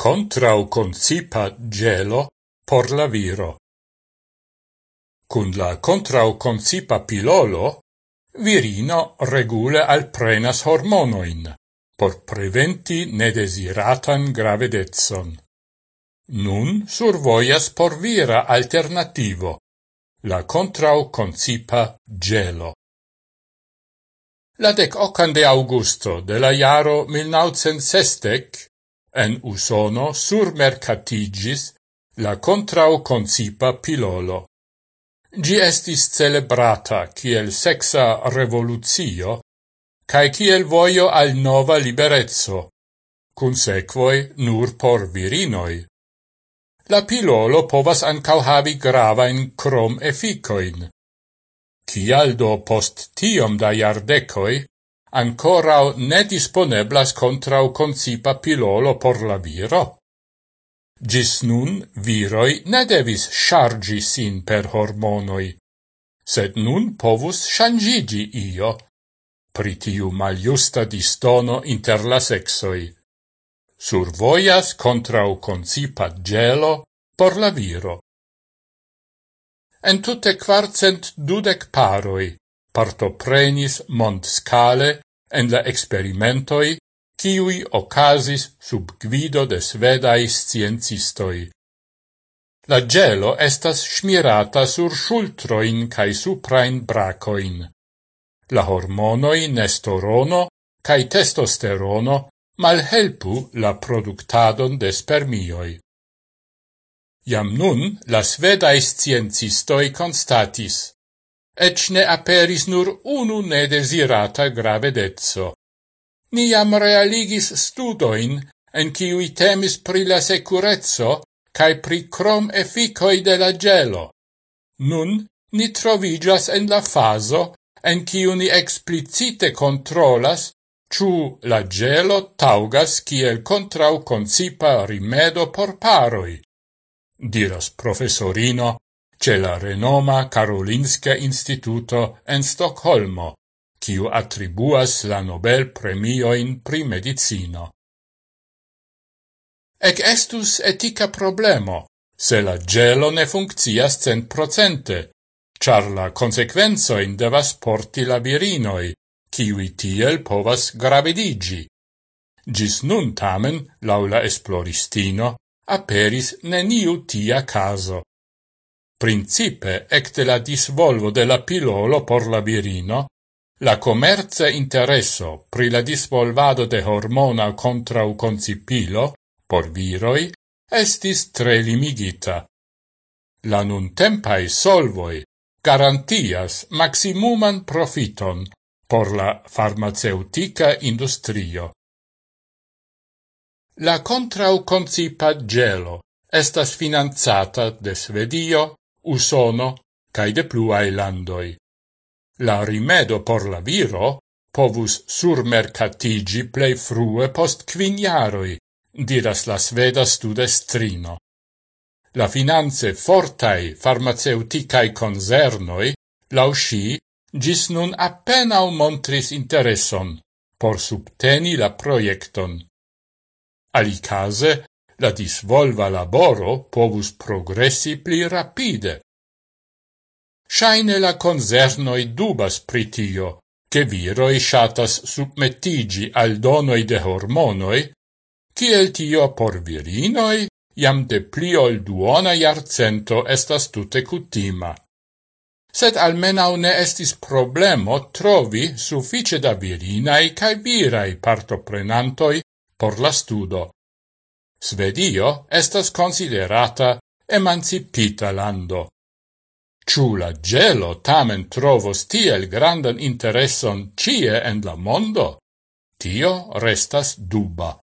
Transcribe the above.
contrau concipa gelo por la viro. Cun la contrau concipa pilolo, virino regule alprenas hormonoin por preventi nedesiratan gravedetson. Nun survoias por vira alternativo, la contrau concipa gelo. La dec ocan de augusto de la iaro 1960 En Usono surmercatigis la contrau concipa pilolo. Gi estis celebrata kiel sexa revoluzio cae kiel voio al nova liberezzo, cun sequoi nur por virinoi. La pilolo povas ancau havi gravain crom efficoin. Cialdo post tiom da iardecoi, ancorau ne disponeblas contrau concipa pilolo por la viro? Gis nun viroi ne devis chargi sin per hormonoi, sed nun povus changigi io, pritiu maliusta distono inter la sexoi. Survoias contrau concipa gelo por la viro. En tutte quarcent dudec paroi, partoprenis mondscale en la experimentoi kiui ocasis sub guido de svedai sciencistoi. La gelo estas smirata sur shultroin cae suprain bracoin. La hormonoi nestorono cae testosterono malhelpu la productadon de spermioi. Iam nun la svedai sciencistoi constatis ec ne aperis nur unu nedesirata gravedezzo. Niam realigis studoin, en ciui temis pri la securezzo, cae pri crom efficoi de la gelo. Nun ni trovigas en la faso en ciu ni explicite controlas ciu la gelo taugas ciel contrau concipa rimedo por paroi, diras professorino ce la renoma Karolinska Instituto en Stockholmo, kiu attribuas la Nobel premioin pri medicino. Ec estus etica problemo, se la gelo ne funccias cent procente, char la consequenzoin devas porti la virinoi, kiui tiel povas gravedigi. Gis nun tamen, laula esploristino, aperis neniu tia caso. Principe, ecte la disvolvo de la pilolo por la virino, la comerce interesso pri la disvolvado de hormona contrau concipilo por viroi estis tre limigita. La nun tempai solvoi garantias maximuman profiton por la farmaceutica industrio. La contrau concipa gelo estas finanzata de Svedio, Usono cae de pluae landoi. La rimedo por la viro povus surmercatigi plei frue post quiniaroi, diras la sveda studestrino. La finanze fortai farmaceuticae concernoi, lau sci, gis nun appenao montris interesson por subteni la proiecton. Alicase, la disvolva laboro povus progressi pli rapide. Shaine la concernoi dubas pritio, che viroi shatas submettigi al donoi de hormonoi, ciel tio por virinoi jam de pli ol duona iarcento estas tute cutima. Sed almenau ne estis problemo trovi suffice da virinae cae virai partoprenantoi por la studo. Svedio estas considerata emancipita lando. Ciù la gelo tamen trovos tiel grandan intereson cie en la mondo? Tio restas duba.